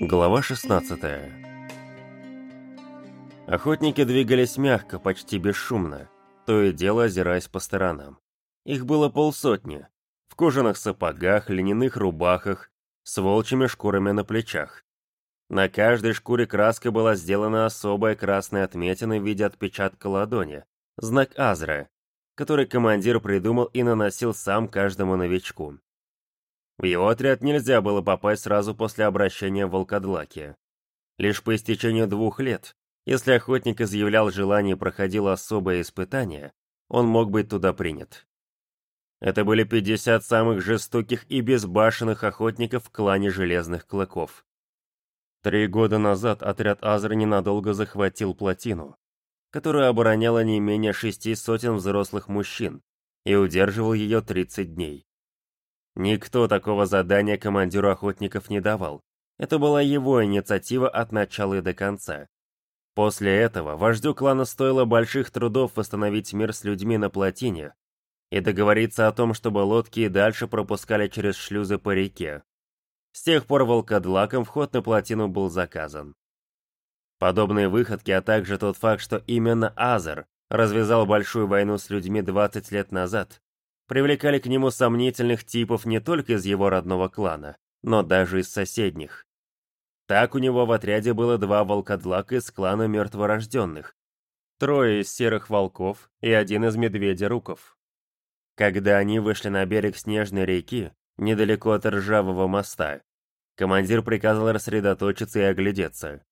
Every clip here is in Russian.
Глава 16 Охотники двигались мягко, почти бесшумно, то и дело озираясь по сторонам. Их было полсотни, в кожаных сапогах, льняных рубахах, с волчьими шкурами на плечах. На каждой шкуре краска была сделана особая красная отметина в виде отпечатка ладони, знак Азра, который командир придумал и наносил сам каждому новичку. В его отряд нельзя было попасть сразу после обращения в Волкодлаке. Лишь по истечению двух лет, если охотник изъявлял желание и проходил особое испытание, он мог быть туда принят. Это были 50 самых жестоких и безбашенных охотников в клане Железных Клыков. Три года назад отряд Азра ненадолго захватил плотину, которая обороняла не менее шести сотен взрослых мужчин и удерживал ее 30 дней. Никто такого задания командиру охотников не давал. Это была его инициатива от начала и до конца. После этого вождю клана стоило больших трудов восстановить мир с людьми на плотине и договориться о том, чтобы лодки и дальше пропускали через шлюзы по реке. С тех пор волкодлаком вход на плотину был заказан. Подобные выходки, а также тот факт, что именно Азер развязал большую войну с людьми 20 лет назад, привлекали к нему сомнительных типов не только из его родного клана, но даже из соседних. Так у него в отряде было два волкодлака из клана мертворожденных, трое из серых волков и один из медведя-руков. Когда они вышли на берег Снежной реки, недалеко от ржавого моста, командир приказал рассредоточиться и оглядеться.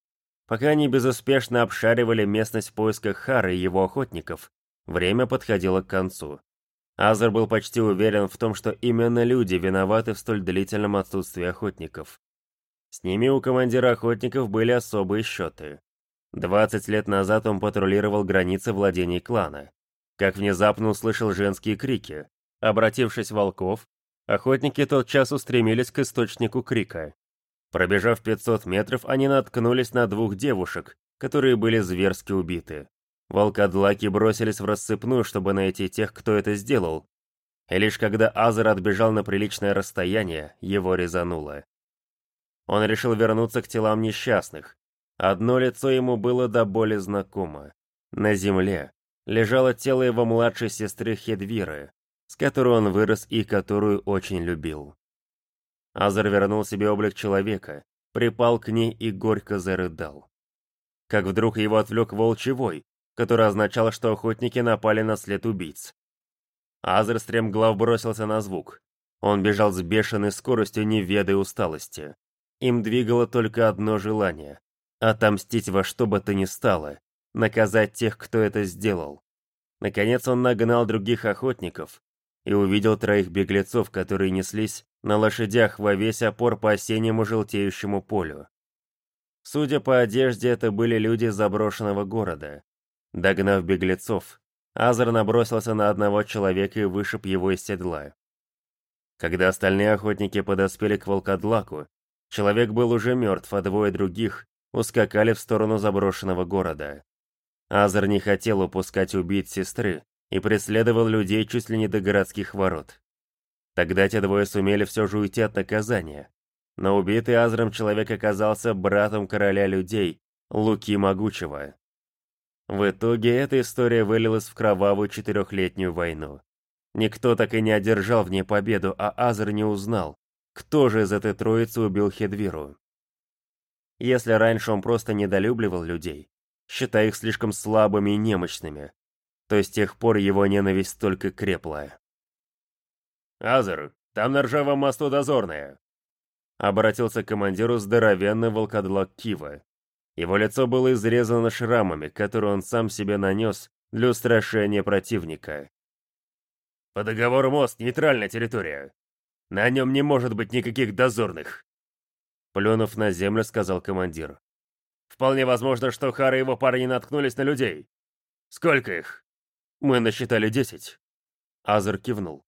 Пока они безуспешно обшаривали местность в поисках Хары и его охотников, время подходило к концу. Азер был почти уверен в том, что именно люди виноваты в столь длительном отсутствии охотников. С ними у командира охотников были особые счеты. 20 лет назад он патрулировал границы владений клана. Как внезапно услышал женские крики. Обратившись волков, охотники тотчас устремились к источнику крика. Пробежав 500 метров, они наткнулись на двух девушек, которые были зверски убиты. Волкодлаки бросились в рассыпную, чтобы найти тех, кто это сделал. И лишь когда Азер отбежал на приличное расстояние, его резануло. Он решил вернуться к телам несчастных. Одно лицо ему было до боли знакомо. На земле лежало тело его младшей сестры Хедвиры, с которой он вырос и которую очень любил. Азер вернул себе облик человека, припал к ней и горько зарыдал. Как вдруг его отвлек волчий вой, который означал, что охотники напали на след убийц. Азер стремглав бросился на звук. Он бежал с бешеной скоростью, не усталости. Им двигало только одно желание — отомстить во что бы то ни стало, наказать тех, кто это сделал. Наконец он нагнал других охотников и увидел троих беглецов, которые неслись на лошадях во весь опор по осеннему желтеющему полю. Судя по одежде, это были люди заброшенного города. Догнав беглецов, Азар набросился на одного человека и вышиб его из седла. Когда остальные охотники подоспели к волкодлаку, человек был уже мертв, а двое других ускакали в сторону заброшенного города. Азар не хотел упускать убийц сестры и преследовал людей чуть ли не до городских ворот. Тогда те двое сумели все же уйти от наказания. Но убитый Азром человек оказался братом короля людей, Луки Могучего. В итоге эта история вылилась в кровавую четырехлетнюю войну. Никто так и не одержал в ней победу, а Азер не узнал, кто же из этой троицы убил Хедвиру. Если раньше он просто недолюбливал людей, считая их слишком слабыми и немощными, то с тех пор его ненависть только крепла. «Азер, там на ржавом мосту дозорная!» Обратился к командиру здоровенный волкодлак Кива. Его лицо было изрезано шрамами, которые он сам себе нанес для устрашения противника. «По договору мост — нейтральная территория. На нем не может быть никаких дозорных!» Плюнув на землю, сказал командир. «Вполне возможно, что Хара и его парни наткнулись на людей. Сколько их?» «Мы насчитали десять». Азер кивнул.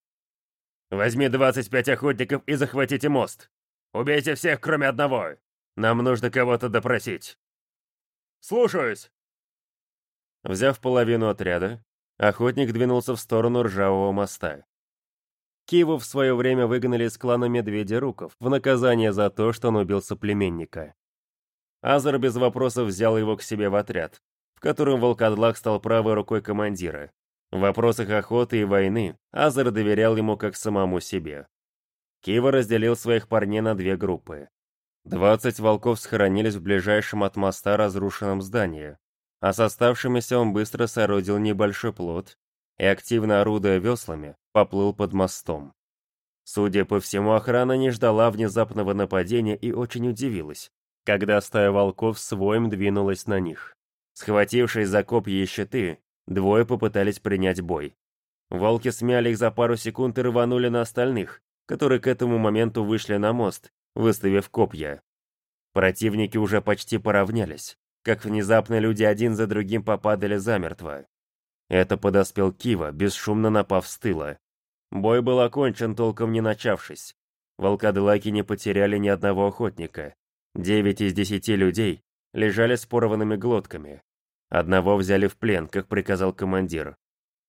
«Возьми двадцать пять охотников и захватите мост. Убейте всех, кроме одного. Нам нужно кого-то допросить». «Слушаюсь!» Взяв половину отряда, охотник двинулся в сторону ржавого моста. Киву в свое время выгнали из клана Медведя Руков в наказание за то, что он убил соплеменника. Азар без вопросов взял его к себе в отряд, в котором Волкодлак стал правой рукой командира. В вопросах охоты и войны Азар доверял ему как самому себе. Кива разделил своих парней на две группы. Двадцать волков схоронились в ближайшем от моста разрушенном здании, а с оставшимися он быстро соорудил небольшой плот и, активно орудуя веслами, поплыл под мостом. Судя по всему, охрана не ждала внезапного нападения и очень удивилась, когда стая волков с воем двинулась на них. Схватившись за копья и щиты, двое попытались принять бой. Волки смяли их за пару секунд и рванули на остальных, которые к этому моменту вышли на мост, выставив копья. Противники уже почти поравнялись, как внезапно люди один за другим попадали замертво. Это подоспел Кива, бесшумно напав с тыла. Бой был окончен, толком не начавшись. Волкодлаки не потеряли ни одного охотника. Девять из десяти людей лежали с порванными глотками. Одного взяли в плен, как приказал командир.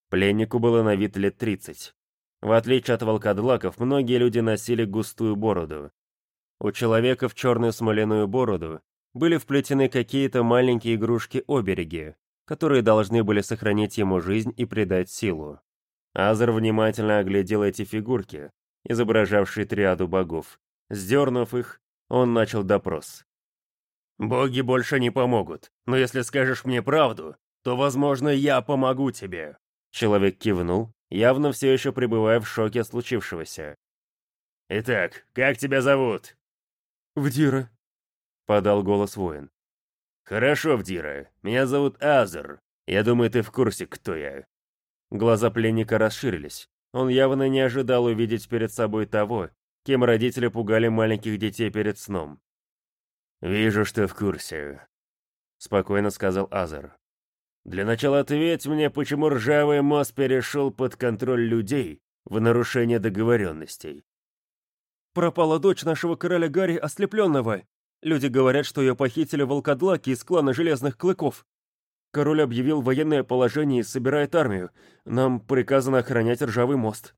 Пленнику было на вид лет тридцать. В отличие от волкодлаков, многие люди носили густую бороду. У человека в черную смоляную бороду были вплетены какие-то маленькие игрушки-обереги, которые должны были сохранить ему жизнь и придать силу. Азер внимательно оглядел эти фигурки, изображавшие триаду богов. Сдернув их, он начал допрос. «Боги больше не помогут, но если скажешь мне правду, то, возможно, я помогу тебе». Человек кивнул, явно все еще пребывая в шоке случившегося. «Итак, как тебя зовут?» «Вдира», — подал голос воин. «Хорошо, Вдира. Меня зовут Азер. Я думаю, ты в курсе, кто я». Глаза пленника расширились. Он явно не ожидал увидеть перед собой того, кем родители пугали маленьких детей перед сном. «Вижу, что в курсе», — спокойно сказал Азер. «Для начала ответь мне, почему ржавый мост перешел под контроль людей в нарушение договоренностей». «Пропала дочь нашего короля Гарри Ослепленного. Люди говорят, что ее похитили волкодлаки из клана Железных Клыков. Король объявил военное положение и собирает армию. Нам приказано охранять ржавый мост».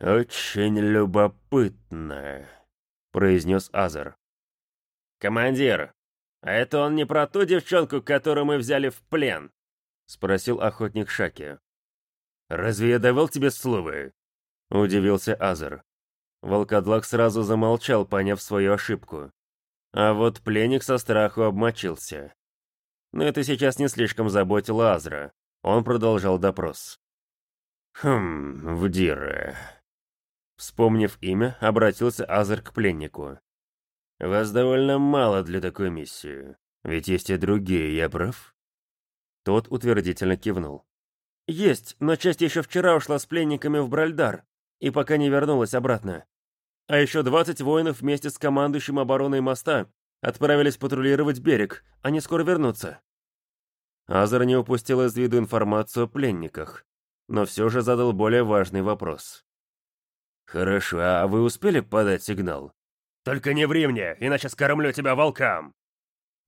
«Очень любопытно», — произнес Азер. «Командир, а это он не про ту девчонку, которую мы взяли в плен?» — спросил охотник Шаки. «Разве я давал тебе слово?» — удивился Азер. Волкодлак сразу замолчал, поняв свою ошибку. А вот пленник со страху обмочился. Но это сейчас не слишком заботило Азра. Он продолжал допрос. «Хм, Вдира...» Вспомнив имя, обратился Азер к пленнику. «Вас довольно мало для такой миссии. Ведь есть и другие, я прав?» Тот утвердительно кивнул. «Есть, но часть еще вчера ушла с пленниками в Бральдар, и пока не вернулась обратно. А еще 20 воинов вместе с командующим обороной моста отправились патрулировать берег, они скоро вернутся». Азар не упустил из виду информацию о пленниках, но все же задал более важный вопрос. «Хорошо, а вы успели подать сигнал?» «Только не ври мне, иначе скормлю тебя волкам!»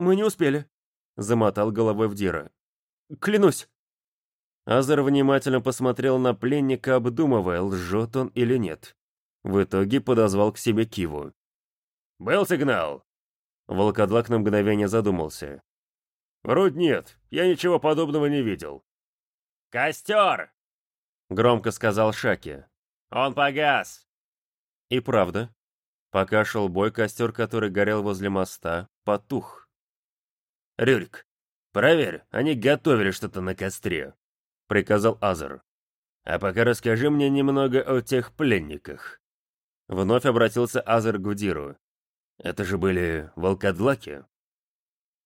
«Мы не успели», — замотал головой Вдира. «Клянусь!» Азар внимательно посмотрел на пленника, обдумывая, лжет он или нет. В итоге подозвал к себе Киву. «Был сигнал?» Волкодлак на мгновение задумался. «Вроде нет, я ничего подобного не видел». «Костер!» — громко сказал Шаки. «Он погас!» И правда, пока шел бой, костер, который горел возле моста, потух. «Рюрик, проверь, они готовили что-то на костре», — приказал Азер. «А пока расскажи мне немного о тех пленниках». Вновь обратился Азер к Гудиру. «Это же были волкодлаки?»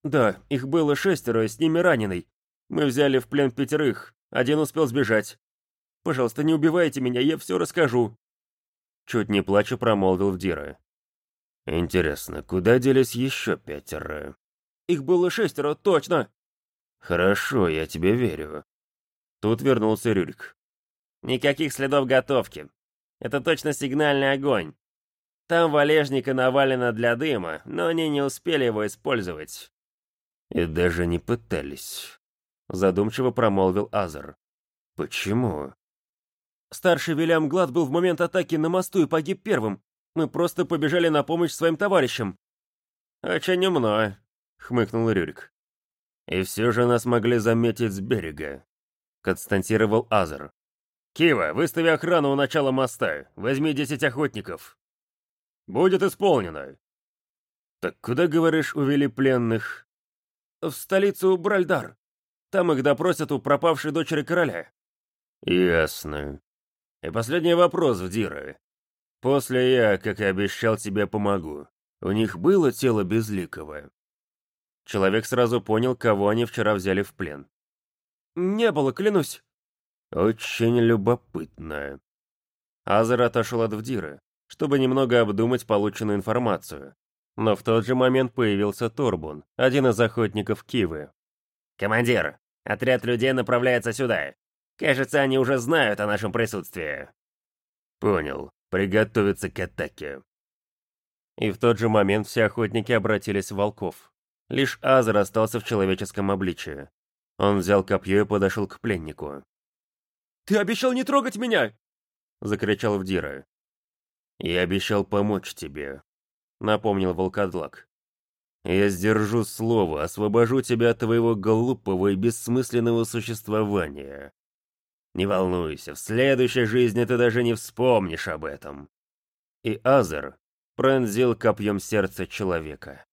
«Да, их было шестеро, с ними раненый. Мы взяли в плен пятерых, один успел сбежать. Пожалуйста, не убивайте меня, я все расскажу». Чуть не плача промолвил Вдира. «Интересно, куда делись еще пятеро?» «Их было шестеро, точно!» «Хорошо, я тебе верю». Тут вернулся Рюрик. «Никаких следов готовки. Это точно сигнальный огонь. Там валежника навалено для дыма, но они не успели его использовать. И даже не пытались. Задумчиво промолвил Азер. Почему? Старший Вильям Глад был в момент атаки на мосту и погиб первым. Мы просто побежали на помощь своим товарищам. Очень умно. хмыкнул Рюрик. «И все же нас могли заметить с берега», — констатировал Азер. «Кива, выстави охрану у начала моста, возьми десять охотников». «Будет исполнено». «Так куда, говоришь, увели пленных?» «В столицу Бральдар. Там их допросят у пропавшей дочери короля». «Ясно. И последний вопрос, Вдира. После я, как и обещал, тебе помогу. У них было тело безликого?» Человек сразу понял, кого они вчера взяли в плен. «Не было, клянусь». «Очень любопытно». Азер отошел от Вдиры, чтобы немного обдумать полученную информацию. Но в тот же момент появился Торбун, один из охотников Кивы. «Командир, отряд людей направляется сюда. Кажется, они уже знают о нашем присутствии». «Понял. Приготовиться к атаке». И в тот же момент все охотники обратились в волков. Лишь Азер остался в человеческом обличии. Он взял копье и подошел к пленнику. «Ты обещал не трогать меня!» — закричал Вдира. «Я обещал помочь тебе», — напомнил волкодлак. «Я сдержу слово, освобожу тебя от твоего глупого и бессмысленного существования. Не волнуйся, в следующей жизни ты даже не вспомнишь об этом». И Азер пронзил копьем сердце человека.